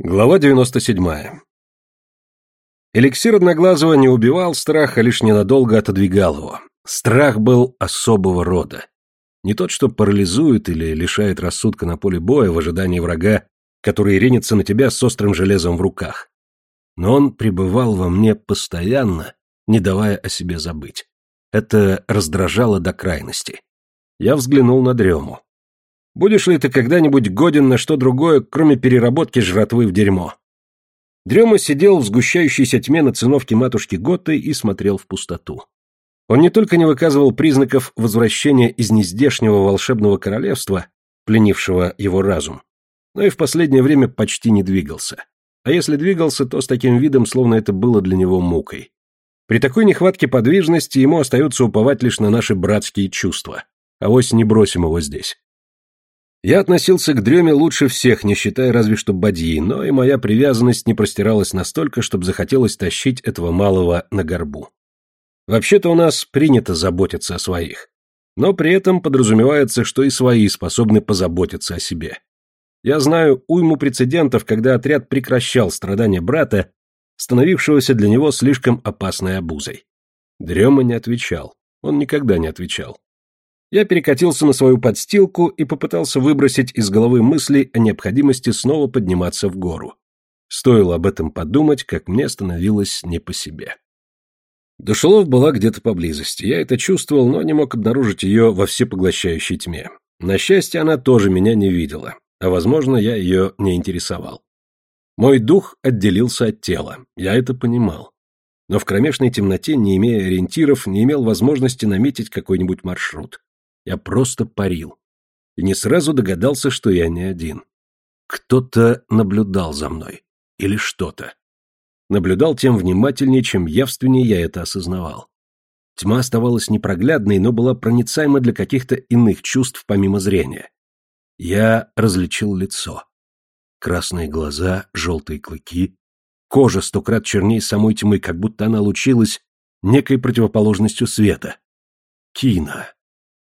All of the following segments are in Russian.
Глава 97. Эликсир Одноглазого не убивал страх, а лишь ненадолго отодвигал его. Страх был особого рода. Не тот, что парализует или лишает рассудка на поле боя в ожидании врага, который ринется на тебя с острым железом в руках. Но он пребывал во мне постоянно, не давая о себе забыть. Это раздражало до крайности. Я взглянул на дрему. Будешь ли ты когда-нибудь годен на что другое, кроме переработки жратвы в дерьмо?» Дрема сидел в сгущающейся тьме на циновке матушки Готты и смотрел в пустоту. Он не только не выказывал признаков возвращения из нездешнего волшебного королевства, пленившего его разум, но и в последнее время почти не двигался. А если двигался, то с таким видом, словно это было для него мукой. При такой нехватке подвижности ему остается уповать лишь на наши братские чувства. А вось не бросим его здесь. Я относился к дреме лучше всех, не считая разве что бадьи, но и моя привязанность не простиралась настолько, чтобы захотелось тащить этого малого на горбу. Вообще-то у нас принято заботиться о своих, но при этом подразумевается, что и свои способны позаботиться о себе. Я знаю уйму прецедентов, когда отряд прекращал страдания брата, становившегося для него слишком опасной обузой. Дрема не отвечал, он никогда не отвечал. Я перекатился на свою подстилку и попытался выбросить из головы мысли о необходимости снова подниматься в гору. Стоило об этом подумать, как мне становилось не по себе. Душелов была где-то поблизости. Я это чувствовал, но не мог обнаружить ее во всепоглощающей тьме. На счастье, она тоже меня не видела, а, возможно, я ее не интересовал. Мой дух отделился от тела, я это понимал. Но в кромешной темноте, не имея ориентиров, не имел возможности наметить какой-нибудь маршрут. Я просто парил. И не сразу догадался, что я не один. Кто-то наблюдал за мной. Или что-то. Наблюдал тем внимательнее, чем явственнее я это осознавал. Тьма оставалась непроглядной, но была проницаема для каких-то иных чувств помимо зрения. Я различил лицо. Красные глаза, желтые клыки, кожа сто крат черней самой тьмы, как будто она лучилась некой противоположностью света. Кина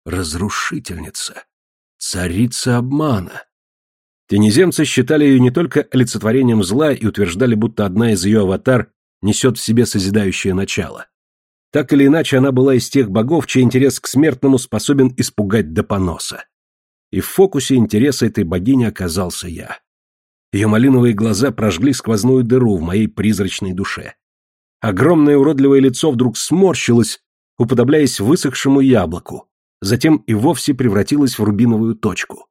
разрушительница, царица обмана. Тенеземцы считали ее не только олицетворением зла и утверждали, будто одна из ее аватар несет в себе созидающее начало. Так или иначе, она была из тех богов, чей интерес к смертному способен испугать до поноса. И в фокусе интереса этой богини оказался я. Ее малиновые глаза прожгли сквозную дыру в моей призрачной душе. Огромное уродливое лицо вдруг сморщилось, уподобляясь высохшему яблоку, затем и вовсе превратилась в рубиновую точку.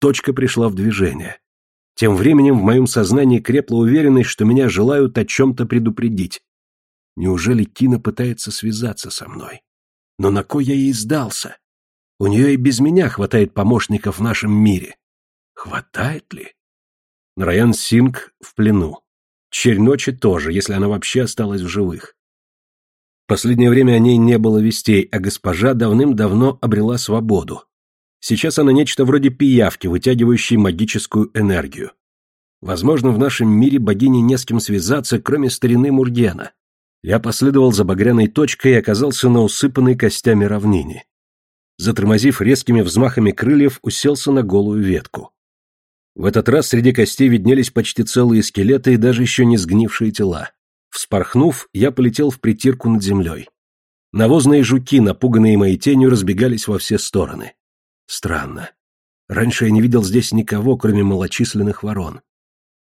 Точка пришла в движение. Тем временем в моем сознании крепла уверенность, что меня желают о чем-то предупредить. Неужели Кина пытается связаться со мной? Но на кой я ей сдался? У нее и без меня хватает помощников в нашем мире. Хватает ли? Нараян Синг в плену. Черь ночи тоже, если она вообще осталась в живых. Последнее время о ней не было вестей, а госпожа давным-давно обрела свободу. Сейчас она нечто вроде пиявки, вытягивающей магическую энергию. Возможно, в нашем мире богине не с кем связаться, кроме старины Мургена. Я последовал за багряной точкой и оказался на усыпанной костями равнине. Затормозив резкими взмахами крыльев, уселся на голую ветку. В этот раз среди костей виднелись почти целые скелеты и даже еще не сгнившие тела. Вспорхнув, я полетел в притирку над землей. Навозные жуки, напуганные моей тенью, разбегались во все стороны. Странно. Раньше я не видел здесь никого, кроме малочисленных ворон.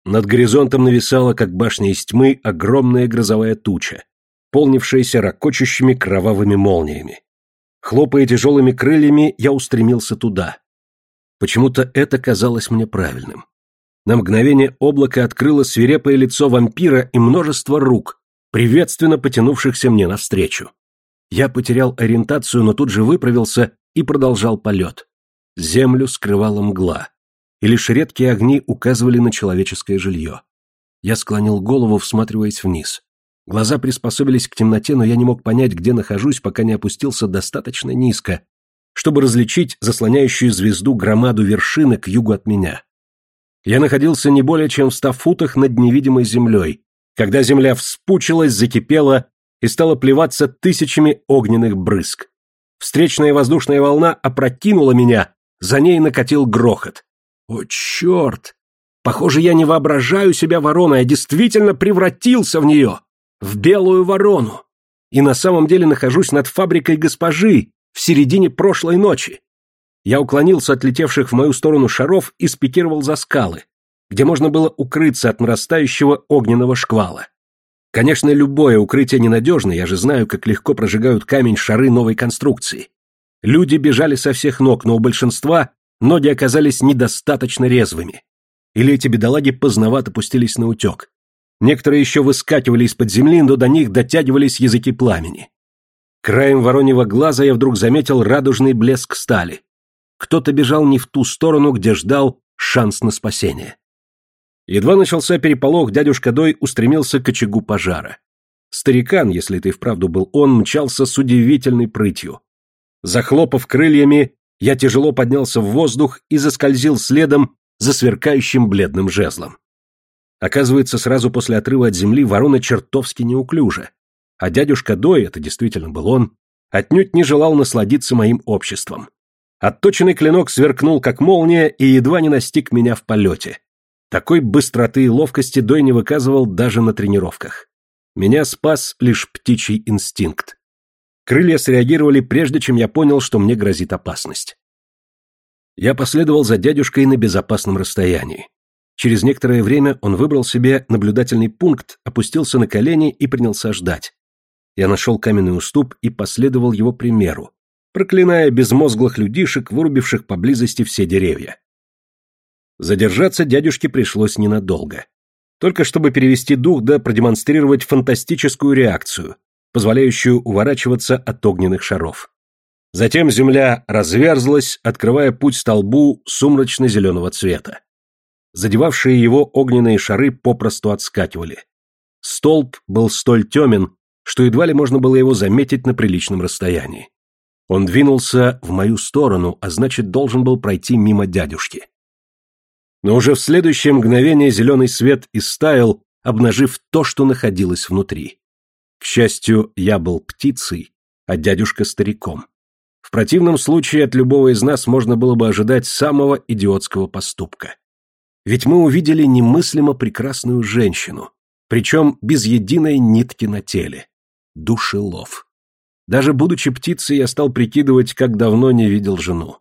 Над горизонтом нависала, как башня из тьмы, огромная грозовая туча, полнившаяся ракочущими кровавыми молниями. Хлопая тяжелыми крыльями, я устремился туда. Почему-то это казалось мне правильным. На мгновение облако открыло свирепое лицо вампира и множество рук, приветственно потянувшихся мне навстречу. Я потерял ориентацию, но тут же выправился и продолжал полет. Землю скрывала мгла, и лишь редкие огни указывали на человеческое жилье. Я склонил голову, всматриваясь вниз. Глаза приспособились к темноте, но я не мог понять, где нахожусь, пока не опустился достаточно низко, чтобы различить заслоняющую звезду громаду вершины к югу от меня. Я находился не более чем в ста футах над невидимой землей, когда земля вспучилась, закипела и стала плеваться тысячами огненных брызг. Встречная воздушная волна опрокинула меня, за ней накатил грохот. О, черт! Похоже, я не воображаю себя вороной, а действительно превратился в нее, в белую ворону. И на самом деле нахожусь над фабрикой госпожи в середине прошлой ночи. Я уклонился от летевших в мою сторону шаров и спикировал за скалы, где можно было укрыться от нарастающего огненного шквала. Конечно, любое укрытие ненадежно, я же знаю, как легко прожигают камень шары новой конструкции. Люди бежали со всех ног, но у большинства ноги оказались недостаточно резвыми. Или эти бедолаги поздновато пустились на утек. Некоторые еще выскакивали из-под земли, но до них дотягивались языки пламени. Краем вороньего глаза я вдруг заметил радужный блеск стали. Кто-то бежал не в ту сторону, где ждал шанс на спасение. Едва начался переполох, дядюшка Дой устремился к очагу пожара. Старикан, если это и вправду был он, мчался с удивительной прытью. Захлопав крыльями, я тяжело поднялся в воздух и заскользил следом за сверкающим бледным жезлом. Оказывается, сразу после отрыва от земли ворона чертовски неуклюжа, а дядюшка Дой, это действительно был он, отнюдь не желал насладиться моим обществом. Отточенный клинок сверкнул, как молния, и едва не настиг меня в полете. Такой быстроты и ловкости Дой не выказывал даже на тренировках. Меня спас лишь птичий инстинкт. Крылья среагировали прежде, чем я понял, что мне грозит опасность. Я последовал за дядюшкой на безопасном расстоянии. Через некоторое время он выбрал себе наблюдательный пункт, опустился на колени и принялся ждать. Я нашел каменный уступ и последовал его примеру, проклиная безмозглых людишек, вырубивших поблизости все деревья. Задержаться дядюшке пришлось ненадолго. Только чтобы перевести дух да продемонстрировать фантастическую реакцию, позволяющую уворачиваться от огненных шаров. Затем земля разверзлась, открывая путь столбу сумрачно-зеленого цвета. Задевавшие его огненные шары попросту отскакивали. Столб был столь темен, что едва ли можно было его заметить на приличном расстоянии. Он двинулся в мою сторону, а значит, должен был пройти мимо дядюшки. Но уже в следующее мгновение зеленый свет истаял, обнажив то, что находилось внутри. К счастью, я был птицей, а дядюшка стариком. В противном случае от любого из нас можно было бы ожидать самого идиотского поступка. Ведь мы увидели немыслимо прекрасную женщину, причем без единой нитки на теле. Душелов. Даже будучи птицей, я стал прикидывать, как давно не видел жену.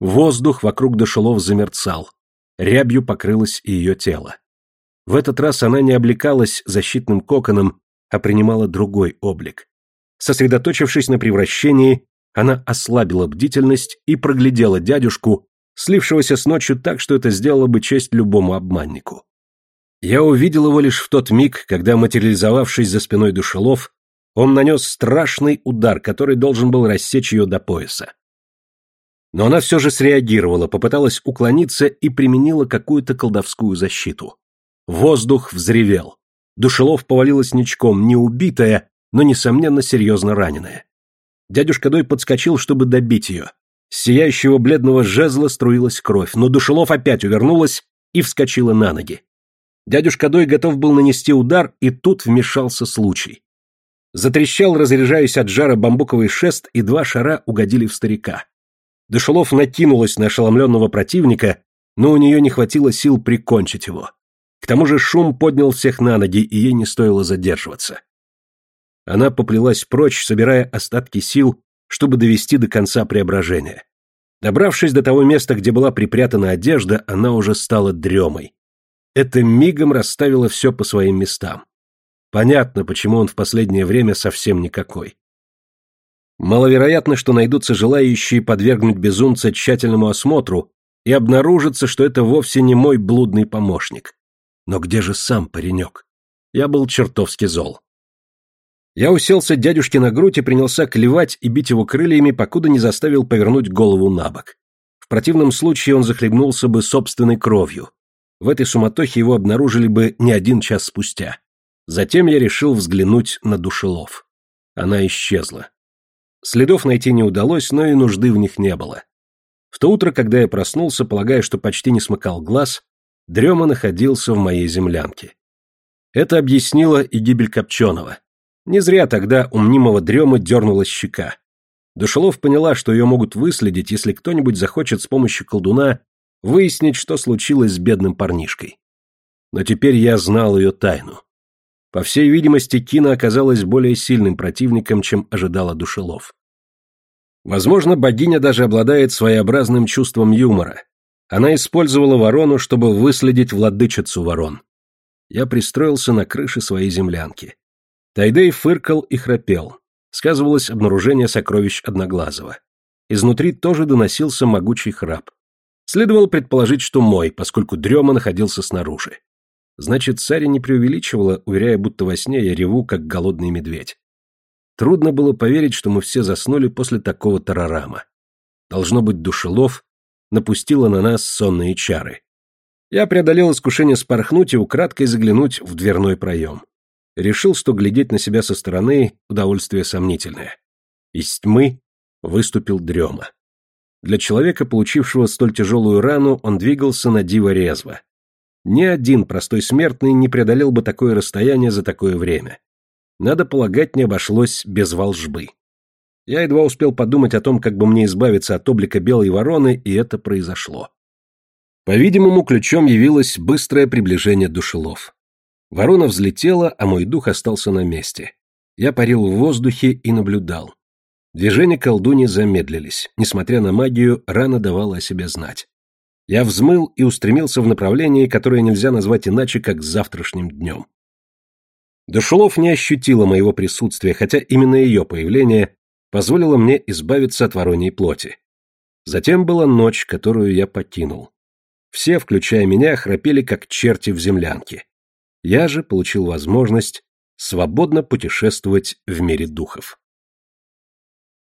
Воздух вокруг душелов замерцал. Рябью покрылось и ее тело. В этот раз она не облекалась защитным коконом, а принимала другой облик. Сосредоточившись на превращении, она ослабила бдительность и проглядела дядюшку, слившегося с ночью так, что это сделало бы честь любому обманнику. Я увидел его лишь в тот миг, когда, материализовавшись за спиной душелов, он нанес страшный удар, который должен был рассечь ее до пояса. Но она все же среагировала, попыталась уклониться и применила какую-то колдовскую защиту. Воздух взревел. Душелов повалилась ничком, не убитая, но, несомненно, серьезно раненая. Дядюшка Дой подскочил, чтобы добить ее. С сияющего бледного жезла струилась кровь, но Душелов опять увернулась и вскочила на ноги. Дядюшка Дой готов был нанести удар, и тут вмешался случай. Затрещал, разряжаясь от жара бамбуковый шест, и два шара угодили в старика. Душелов накинулась на ошеломленного противника, но у нее не хватило сил прикончить его. К тому же шум поднял всех на ноги, и ей не стоило задерживаться. Она поплелась прочь, собирая остатки сил, чтобы довести до конца преображения. Добравшись до того места, где была припрятана одежда, она уже стала дремой. Это мигом расставило все по своим местам. Понятно, почему он в последнее время совсем никакой. Маловероятно, что найдутся желающие подвергнуть безумца тщательному осмотру и обнаружится, что это вовсе не мой блудный помощник. Но где же сам паренек? Я был чертовски зол. Я уселся дядюшке на грудь и принялся клевать и бить его крыльями, покуда не заставил повернуть голову на бок. В противном случае он захлебнулся бы собственной кровью. В этой суматохе его обнаружили бы не один час спустя. Затем я решил взглянуть на душелов. Она исчезла. Следов найти не удалось, но и нужды в них не было. В то утро, когда я проснулся, полагая, что почти не смыкал глаз, Дрема находился в моей землянке. Это объяснило и гибель Копченого. Не зря тогда у мнимого дрема дернулась щека. Душелов поняла, что ее могут выследить, если кто-нибудь захочет с помощью колдуна выяснить, что случилось с бедным парнишкой. Но теперь я знал ее тайну. По всей видимости, Кина оказалась более сильным противником, чем ожидала Душелов. Возможно, богиня даже обладает своеобразным чувством юмора. Она использовала ворону, чтобы выследить владычицу ворон. Я пристроился на крыше своей землянки. Тайдей фыркал и храпел. Сказывалось обнаружение сокровищ Одноглазого. Изнутри тоже доносился могучий храп. Следовало предположить, что мой, поскольку дрема находился снаружи. Значит, царь не преувеличивала, уверяя, будто во сне я реву, как голодный медведь. Трудно было поверить, что мы все заснули после такого тарарама. Должно быть, душелов напустила на нас сонные чары. Я преодолел искушение спорхнуть и украдкой заглянуть в дверной проем. Решил, что глядеть на себя со стороны – удовольствие сомнительное. Из тьмы выступил дрема. Для человека, получившего столь тяжелую рану, он двигался на диво резво. Ни один простой смертный не преодолел бы такое расстояние за такое время. Надо полагать, не обошлось без волжбы. Я едва успел подумать о том, как бы мне избавиться от облика белой вороны, и это произошло. По-видимому, ключом явилось быстрое приближение душелов. Ворона взлетела, а мой дух остался на месте. Я парил в воздухе и наблюдал. Движения колдуни замедлились. Несмотря на магию, рана давала о себе знать. Я взмыл и устремился в направлении, которое нельзя назвать иначе, как завтрашним днем. Душелов не ощутила моего присутствия, хотя именно ее появление позволило мне избавиться от вороньей плоти. Затем была ночь, которую я покинул. Все, включая меня, храпели как черти в землянке. Я же получил возможность свободно путешествовать в мире духов.